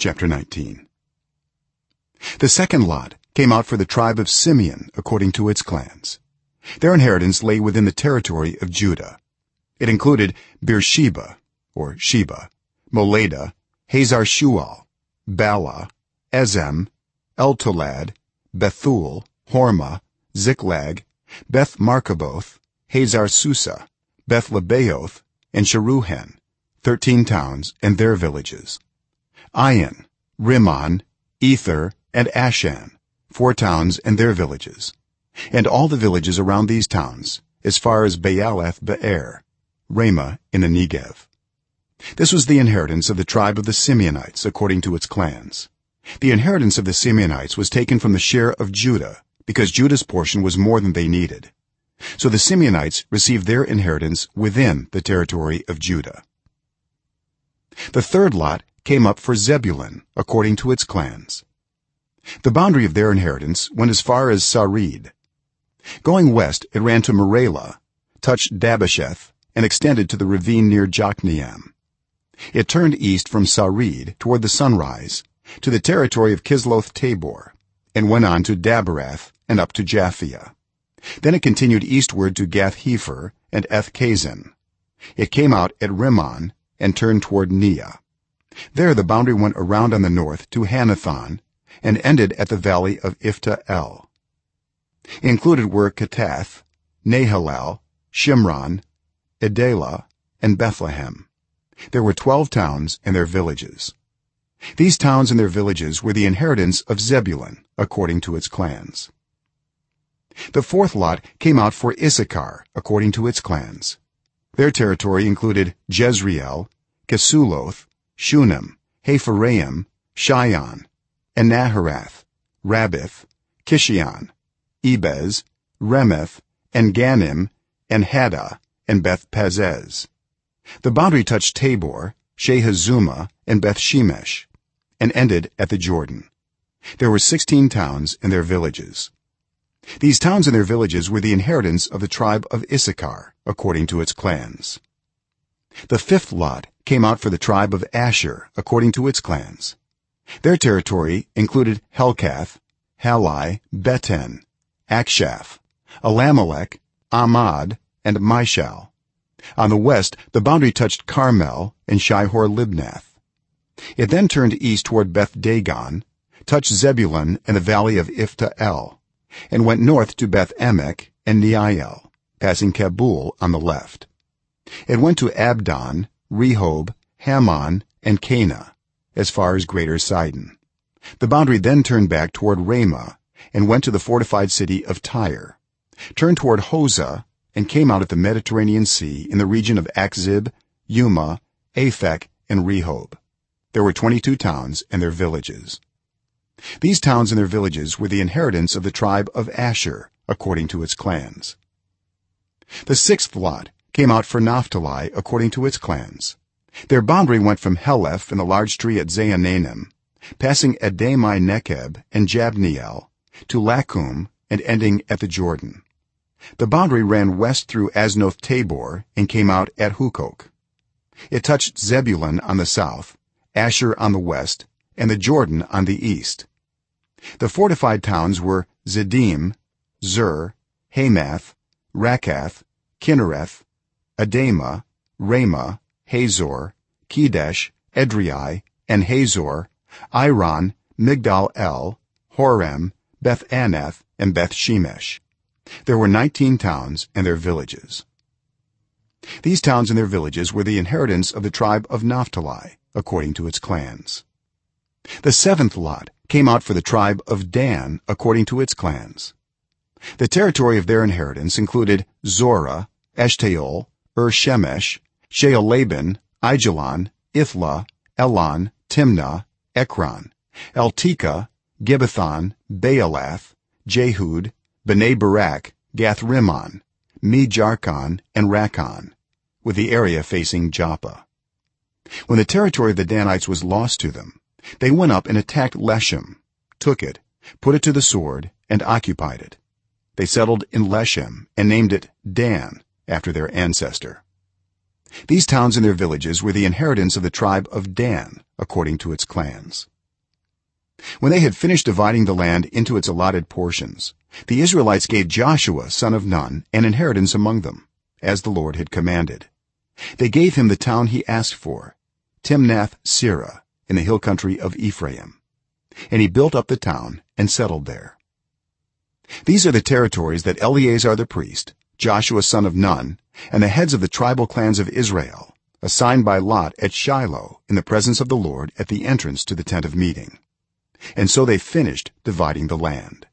chapter 19 the second lot came out for the tribe of simeon according to its clans. Their inheritance lay within the territory of judah. It included beersheba or sheba moladah hazar shual balah ezem eltolad bethul hormah ziklag beth markaboth hazar susah beth lebaoth and sharuhen 13 towns and their villages ain rimmon ether and ashan four towns and their villages. And all the villages around these towns as far as baalath beer ramah in the negev. This was the inheritance of the tribe of the simeonites according to its clans. The inheritance of the simeonites was taken from the share of judah because judah's portion was more than they needed. So the simeonites received their inheritance within the territory of judah. The third lot came up for zebulun according to its clans. The boundary of their inheritance went as far as sarid. Going west it ran to maralah touched dabbesheth and extended to the ravine near jokneam. It turned east from sarid toward the sunrise to the territory of kisloth tabor and went on to daberath and up to japhia. Then it continued eastward to gath hepher and eth kazin it came out at rimmon and turned toward neah there the boundary went around on the north to hannathon and ended at the valley of iphtah el. Included were kattath nahalal shimron idalah and bethlehem. There were 12 towns and their villages. These towns and their villages were the inheritance of zebulun according to its clans. The fourth lot came out for issachar according to its clans. Their territory included jezreel kesulloth shunem hapharaim shion anaharath rabbith kishion ebez remeth en gannim en haddah and beth pazzez the boundary touched tabor shahazumah and beth shemesh and ended at the jordan. There were 16 towns and their villages. These towns and their villages were the inheritance of the tribe of issachar according to its clans. The fifth lot came out for the tribe of asher according to its clans. Their territory included helkath halai beten akshaph allammelek amad and mishal on the west the boundary touched carmel and shihor libnath. It then turned east toward beth dagon touched zebulun and the valley of iphtah el and went north to beth emek and neiel passing kabul on the left. It went to abdon rehob hammon and kanah as far as greater sidon. The boundary then turned back toward ramah and went to the fortified city of tyre. Turned toward hosah and came out at the mediterranean sea in the region of akzib ummah aphek and rehob. There were 22 towns and their villages. These towns and their villages were the inheritance of the tribe of asher according to its clans. The sixth lot came out for naphtali according to its clans. Their boundary went from heleph and the large tree at zaanannim passing adami nekeb and jabneel to lakkum and ending at the jordan. The boundary ran west through aznoth tabor and came out at hukkok. It touched zebulun on the south asher on the west and the jordan on the east. The fortified towns were ziddim zur hammath rakkath kinnereth adamah ramah hazor kedesh edrei en hazor iron migdal el horem beth anath and beth shemesh. There were 19 towns and their villages. These towns and their villages were the inheritance of the tribe of naphtali according to its clans. The seventh lot came out for the tribe of dan according to its clans. The territory of their inheritance included zorah eshtaol ir-shemesh shaalabbin aijalon ithlah elon timnah ekron eltekeh gibbethon baalath jehud bene berak gath-rimmon me-jarkon and rakkon with the area facing joppa. When the territory of the danites was lost to them they went up and attacked leshem took it put it to the sword and occupied it. They settled in leshem and named it dan after their ancestor. These towns and their villages were the inheritance of the tribe of dan according to its clans. When they had finished dividing the land into its allotted portions the israelites gave joshua son of nun an inheritance among them as the lord had commanded. They gave him the town he asked for timnath serah in the hill country of ephraim. And he built up the town and settled there. These are the territories that eleazar the priest joshua son of nun and the heads of the tribal clans of israel assigned by lot at shiloh in the presence of the lord at the entrance to the tent of meeting. And so they finished dividing the land